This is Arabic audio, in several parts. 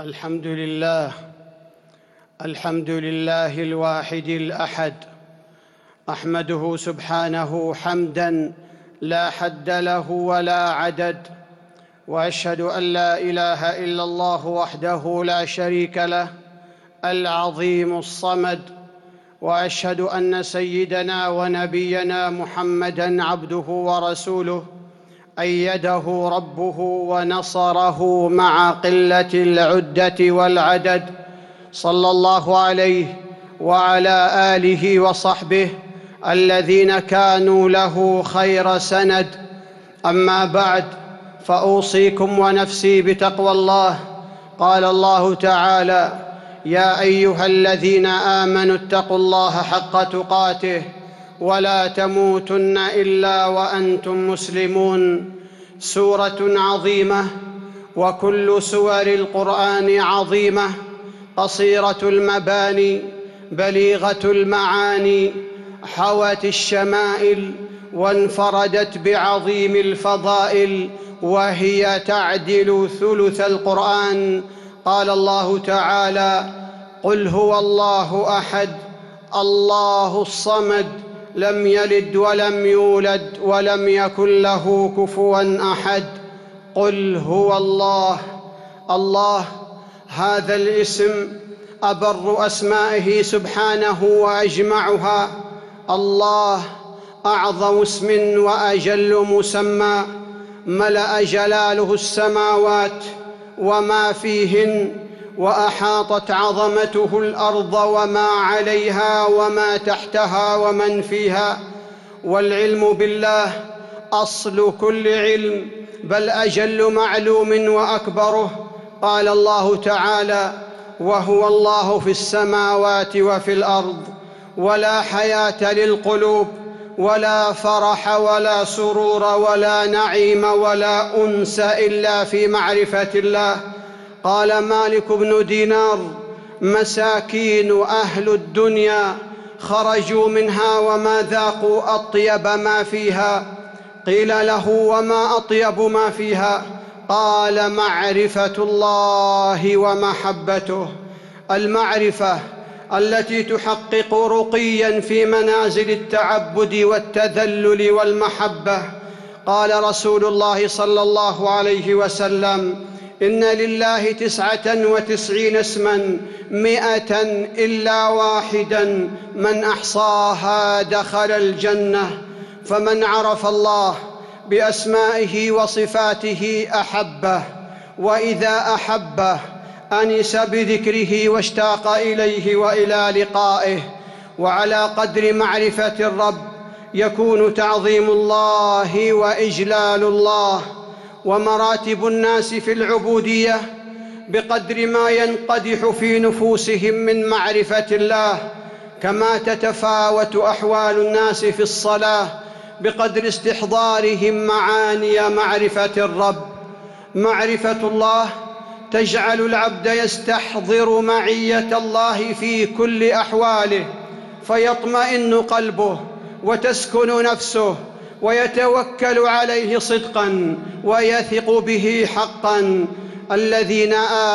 الحمد لله الحمد لله الواحد الأحد أحمده سبحانه حمدا لا حد له ولا عدد وأشهد أن لا إله إلا الله وحده لا شريك له العظيم الصمد وأشهد أن سيدنا ونبينا محمدا عبده ورسوله أيده ربه ونصره مع قلة العدة والعدد صلى الله عليه وعلى آله وصحبه الذين كانوا له خير سند. أما بعد فأوصيكم ونفسي بتقوى الله. قال الله تعالى يا أيها الذين آمنوا اتقوا الله حق تقاته ولا تموتن إلا وأنتم مسلمون. سورة عظيمة وكل سور القرآن عظيمة. قصيرة المباني بليغة المعاني حوت الشمائل وانفردت بعظيم الفضائل وهي تعدل ثلث القرآن. قال الله تعالى قل هو الله أحد الله الصمد لم يلد ولم يولد ولم يكن له كفوا أحد. قل هو الله. الله هذا الاسم أبر أسمائه سبحانه وأجمعها. الله أعظم اسم وأجل مسمى. ملأ جلاله السماوات وما فيهن وأحاطت عظمته الأرض وما عليها وما تحتها ومن فيها والعلم بالله أصل كل علم بل أجل معلوم وأكبره قال الله تعالى وهو الله في السماوات وفي الأرض ولا حياة للقلوب ولا فرح ولا سرور ولا نعيم ولا انس إلا في معرفة الله قال مالك بن دينار مساكين أهل الدنيا خرجوا منها وما ذاقوا أطيب ما فيها قيل له وما أطيب ما فيها؟ قال معرفة الله ومحبته المعرفة التي تحقق رقيا في منازل التعبد والتذلل والمحبة. قال رسول الله صلى الله عليه وسلم إن لله تسعة وتسعين اسما مئة إلا واحدا من أحصاها دخل الجنة فمن عرف الله بأسمائه وصفاته أحبه وإذا أحبه أنس بذكره واشتاق إليه وإلى لقائه وعلى قدر معرفة الرب يكون تعظيم الله وإجلال الله. ومراتب الناس في العبودية بقدر ما ينقدح في نفوسهم من معرفة الله كما تتفاوت أحوال الناس في الصلاة بقدر استحضارهم معاني معرفة الرب. معرفة الله تجعل العبد يستحضر معية الله في كل أحواله فيطمئن قلبه وتسكن نفسه ويتوكل عليه صدقا ويثق به حقا. الذين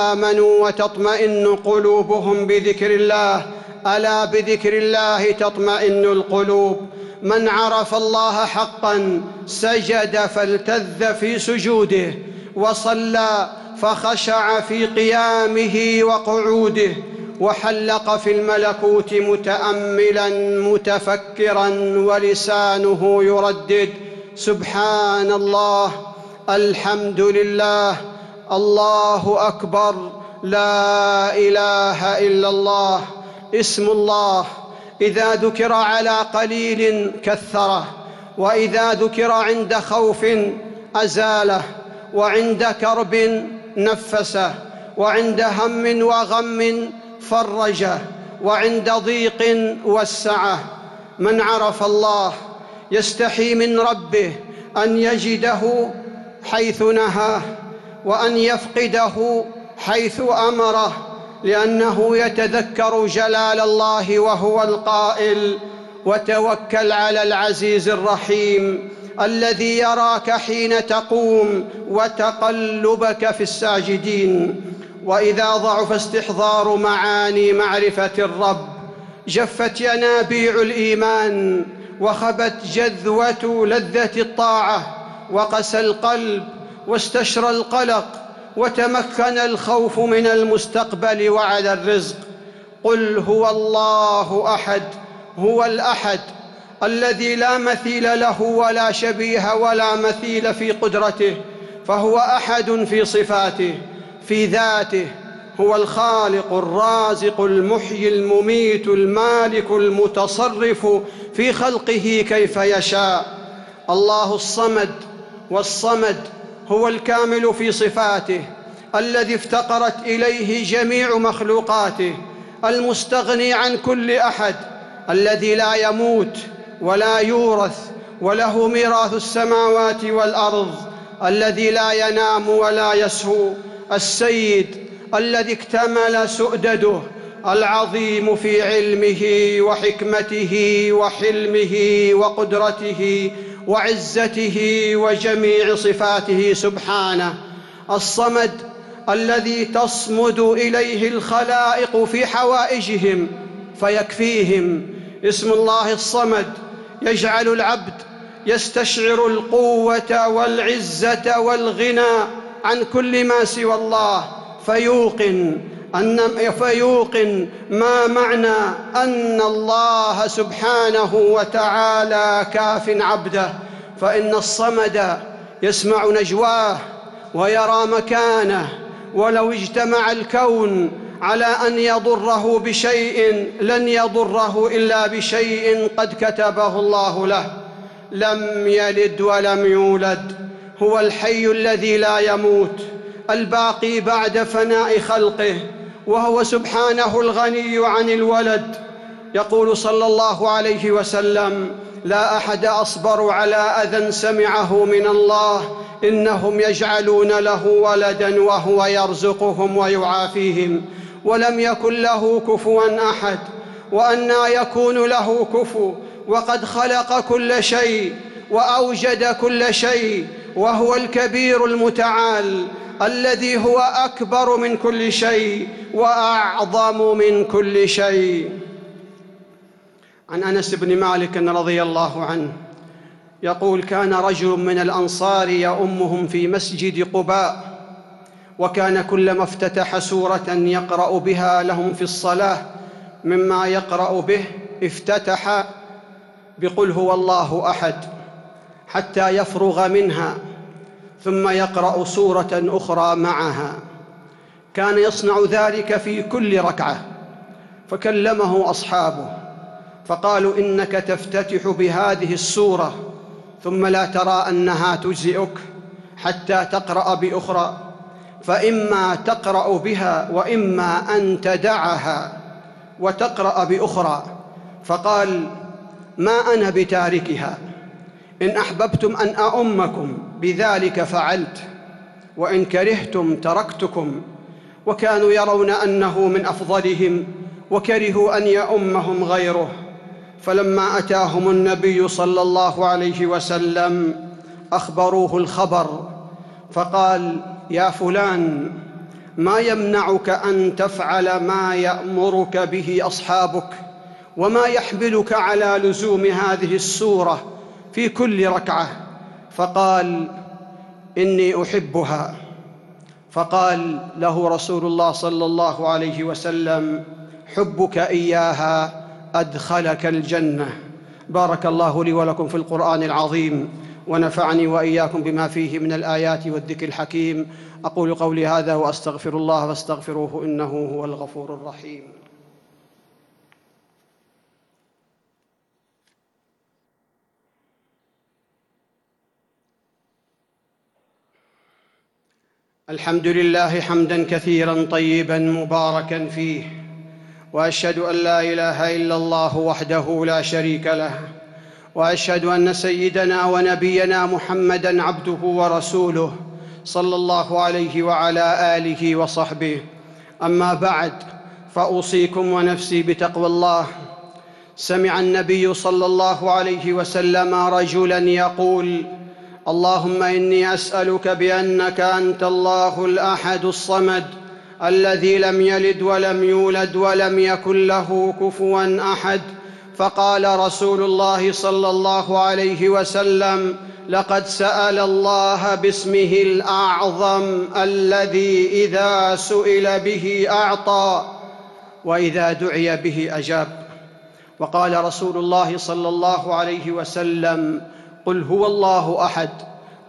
آمنوا وتطمئن قلوبهم بذكر الله ألا بذكر الله تطمئن القلوب؟ من عرف الله حقا سجد فالتذ في سجوده وصلى فخشع في قيامه وقعوده. وحلق في الملكوت متأملا متفكرا ولسانه يردد. سبحان الله الحمد لله الله أكبر لا إله إلا الله. اسم الله إذا ذكر على قليل كثره وإذا ذكر عند خوف أزاله وعند كرب نفسه وعند هم وغم فرجه وعند ضيق وسعه. من عرف الله يستحي من ربه أن يجده حيث نهاه وأن يفقده حيث أمره لأنه يتذكر جلال الله وهو القائل وتوكل على العزيز الرحيم الذي يراك حين تقوم وتقلبك في الساجدين وإذا ضعف استحضار معاني معرفة الرب جفت ينابيع الإيمان وخبت جذوة لذة الطاعة وقسى القلب واستشرى القلق وتمكن الخوف من المستقبل وعد الرزق. قل هو الله أحد هو الأحد الذي لا مثيل له ولا شبيه ولا مثيل في قدرته فهو أحد في صفاته. في ذاته هو الخالق الرازق المحيي المميت المالك المتصرف في خلقه كيف يشاء. الله الصمد والصمد هو الكامل في صفاته الذي افتقرت إليه جميع مخلوقاته المستغني عن كل أحد الذي لا يموت ولا يورث وله ميراث السماوات والأرض الذي لا ينام ولا يسهو. السيد الذي اكتمل سؤدده العظيم في علمه وحكمته وحلمه وقدرته وعزته وجميع صفاته سبحانه. الصمد الذي تصمد إليه الخلائق في حوائجهم فيكفيهم. اسم الله الصمد. يجعل العبد يستشعر القوة والعزة والغنى عن كل ما سوى الله فيوقن أن فيوقن ما معنى أن الله سبحانه وتعالى كاف عبده. فإن الصمد يسمع نجواه ويرى مكانه ولو اجتمع الكون على أن يضره بشيء لن يضره إلا بشيء قد كتبه الله له. لم يلد ولم يولد. هو الحي الذي لا يموت الباقي بعد فناء خلقه وهو سبحانه الغني عن الولد. يقول صلى الله عليه وسلم لا أحد أصبر على أذى سمعه من الله إنهم يجعلون له ولدا وهو يرزقهم ويعافيهم ولم يكن له كفوا أحد وانى يكون له كفو وقد خلق كل شيء وأوجد كل شيء وهو الكبير المتعال الذي هو أكبر من كل شيء وأعظم من كل شيء. عن أنس بن مالك رضي الله عنه يقول كان رجل من الأنصار يؤمهم في مسجد قباء وكان كلما افتتح سورة يقرأ بها لهم في الصلاة مما يقرأ به افتتح بقل هو الله أحد. حتى يفرغ منها ثم يقرأ سورة أخرى معها. كان يصنع ذلك في كل ركعة فكلمه أصحابه فقالوا إنك تفتتح بهذه السورة ثم لا ترى أنها تجزئك حتى تقرأ بأخرى. فإما تقرأ بها وإما أن تدعها وتقرأ بأخرى. فقال ما أنا بتاركها؟ إن أحببتم أن أؤمكم بذلك فعلت وإن كرهتم تركتكم. وكانوا يرون أنه من أفضلهم وكرهوا أن يؤمهم غيره. فلما أتاهم النبي صلى الله عليه وسلم أخبروه الخبر فقال يا فلان ما يمنعك أن تفعل ما يأمرك به أصحابك وما يحملك على لزوم هذه السورة في كل ركعة فقال إني أحبها. فقال له رسول الله صلى الله عليه وسلم حبك إياها أدخلك الجنة. بارك الله لي ولكم في القرآن العظيم ونفعني وإياكم بما فيه من الآيات والذكر الحكيم. أقول قولي هذا وأستغفر الله فاستغفروه إنه هو الغفور الرحيم. الحمد لله حمدا كثيرا طيبا مباركا فيه وأشهد أن لا إله إلا الله وحده لا شريك له وأشهد أن سيدنا ونبينا محمدا عبده ورسوله صلى الله عليه وعلى آله وصحبه. أما بعد فأوصيكم ونفسي بتقوى الله. سمع النبي صلى الله عليه وسلم رجلا يقول اللهم إني أسألك بأنك أنت الله الأحد الصمد الذي لم يلد ولم يولد ولم يكن له كفوا أحد. فقال رسول الله صلى الله عليه وسلم لقد سأل الله باسمه الأعظم الذي إذا سئل به أعطى وإذا دعي به أجاب. وقال رسول الله صلى الله عليه وسلم قل هو الله أحد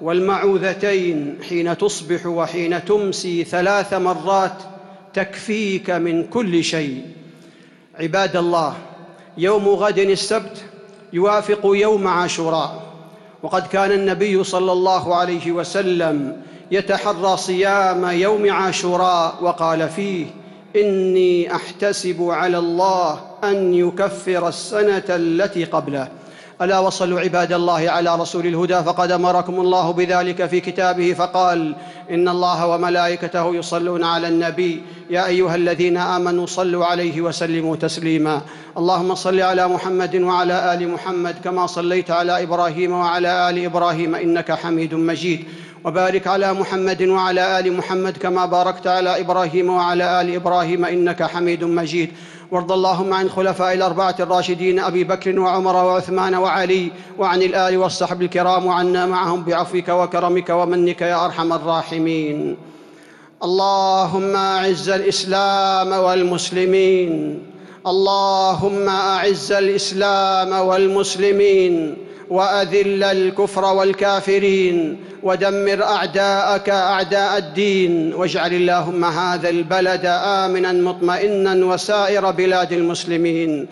والمعوذتين حين تصبح وحين تمسي ثلاث مرات تكفيك من كل شيء. عباد الله يوم غد السبت يوافق يوم عاشوراء وقد كان النبي صلى الله عليه وسلم يتحرى صيام يوم عاشوراء وقال فيه إني أحتسب على الله أن يكفر السنة التي قبله. ألا وصلوا عباد الله على رسول الهدى فقد أمركم الله بذلك في كتابه فقال إن الله وملائكته يصلون على النبي يا أيها الذين آمنوا صلوا عليه وسلموا تسليما اللهم صل على محمد وعلى آل محمد كما صليت على إبراهيم وعلى آل إبراهيم إنك حميد مجيد وبارك على محمد وعلى آل محمد كما باركت على إبراهيم وعلى آل إبراهيم إنك حميد مجيد. وارض اللهم عن خلفاء الأربعة الراشدين أبي بكر وعمر وعثمان وعلي وعن الآل والصحب الكرام وعنا معهم بعفوك وكرمك ومنك يا أرحم الراحمين. اللهم أعز الإسلام والمسلمين. اللهم أعز الإسلام والمسلمين. وأذل الكفر والكافرين ودمر أعداءك أعداء الدين واجعل اللهم هذا البلد آمنا مطمئنا وسائر بلاد المسلمين.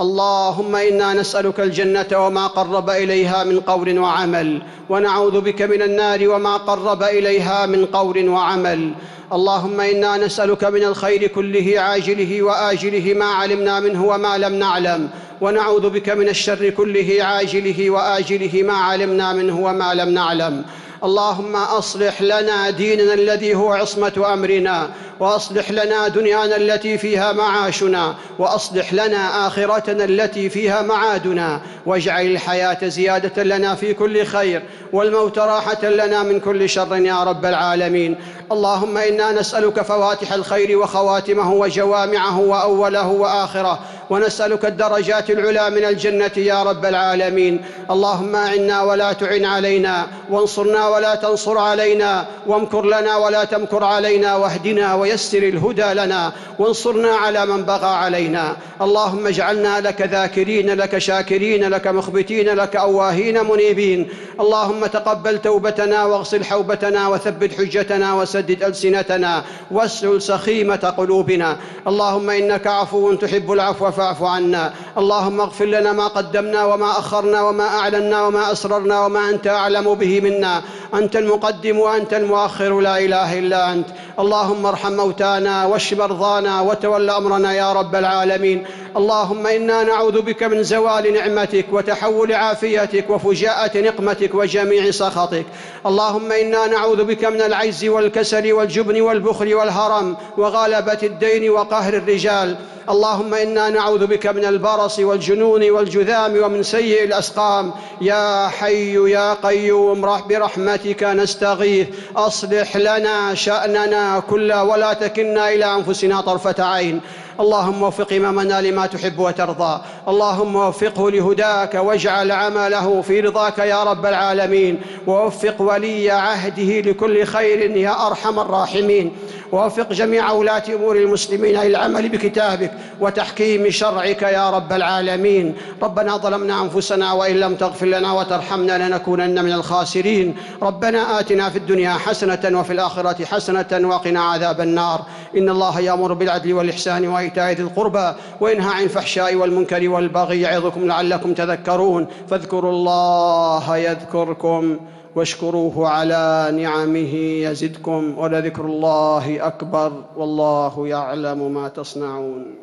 اللهم إنا نسألك الجنة وما قرب إليها من قول وعمل ونعوذ بك من النار وما قرب إليها من قول وعمل. اللهم إنا نسألك من الخير كله عاجله وآجله ما علمنا منه وما لم نعلم. ونعوذ بك من الشر كله عاجله وآجله ما علمنا منه وما لم نعلم. اللهم أصلح لنا ديننا الذي هو عصمة أمرنا وأصلح لنا دنيانا التي فيها معاشنا وأصلح لنا آخرتنا التي فيها معادنا. واجعل الحياة زيادة لنا في كل خير والموت راحة لنا من كل شر يا رب العالمين. اللهم إنا نسألك فواتح الخير وخواتمه وجوامعه وأوله وآخره. ونسألك الدرجات العلى من الجنة يا رب العالمين. اللهم أعنا ولا تعن علينا وانصرنا ولا تنصر علينا وامكر لنا ولا تمكر علينا واهدنا ويسر الهدى لنا وانصرنا على من بغى علينا. اللهم اجعلنا لك ذاكرين لك شاكرين لك مخبتين لك أواهين منيبين. اللهم تقبل توبتنا واغسل حوبتنا وثبت حجتنا وسدد ألسنتنا واسلل سخيمة قلوبنا. اللهم إنك عفو تحب العفو فاعف عنا. اللهم اغفر لنا ما قدمنا وما أخرنا وما أعلنا وما أسررنا وما أنت أعلم به منا. أنت المقدم وأنت المؤخر. لا إله إلا أنت. اللهم ارحم موتانا واشف مرضانا وتول أمرنا يا رب العالمين. اللهم إنا نعوذ بك من زوال نعمتك وتحول عافيتك وفجاءة نقمتك وجميع سخطك. اللهم إنا نعوذ بك من العجز والكسل والجبن والبخل والهرم وغلبة الدين وقهر الرجال. اللهم إنا نعوذ بك من البرص والجنون والجذام ومن سيء الأسقام. يا حي يا قيوم برحمتك نستغيث. أصلح لنا شأننا كله ولا تكلنا إلى أنفسنا طرفة عين. اللهم وفق إمامنا لما تحب وترضى. اللهم وفقه لهداك واجعل عمله في رضاك يا رب العالمين. ووفق ولي عهده لكل خير يا أرحم الراحمين. ووفق جميع ولاة أمور المسلمين للعمل بكتابك وتحكيم شرعك يا رب العالمين. ربنا ظلمنا أنفسنا وإن لم تغفر لنا وترحمنا لنكونن من الخاسرين. ربنا آتنا في الدنيا حسنة وفي الآخرة حسنة وقنا عذاب النار. إن الله يأمر بالعدل والإحسان وإيتاء ذي القربى وينهى عن الفحشاء والمنكر والبغي يعظكم لعلكم تذكرون فاذكروا الله يذكركم واشكروه على نعمه يزدكم ولذكر الله أكبر والله يعلم ما تصنعون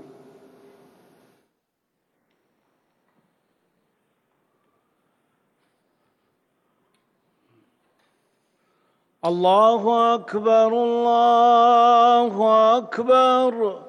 الله أكبر الله أكبر.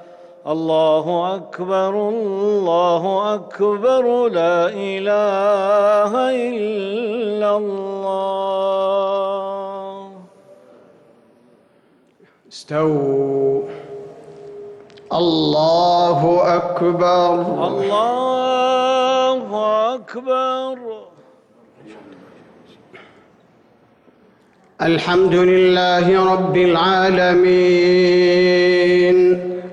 الله أكبر الله أكبر لا إله إلا الله. استووا. الله أكبر. الله أكبر. الحمد لله رب العالمين.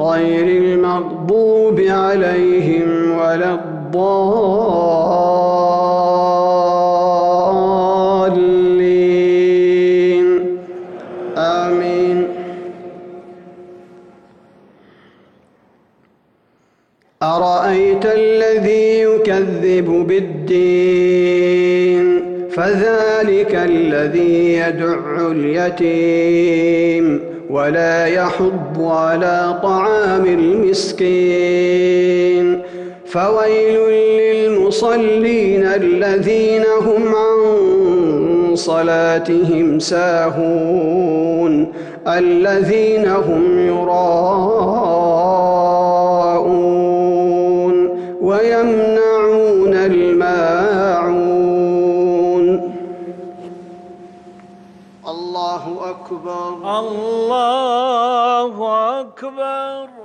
غير المغضوب عليهم ولا الضالين. آمين. أرأيت الذي يكذب بالدين؟ فذلك الذي يدع اليتيم. ولا يحض على طعام المسكين. فويل للمصلين الذين هم عن صلاتهم ساهون الذين هم يراءون ويمنعون أكبر الله أكبر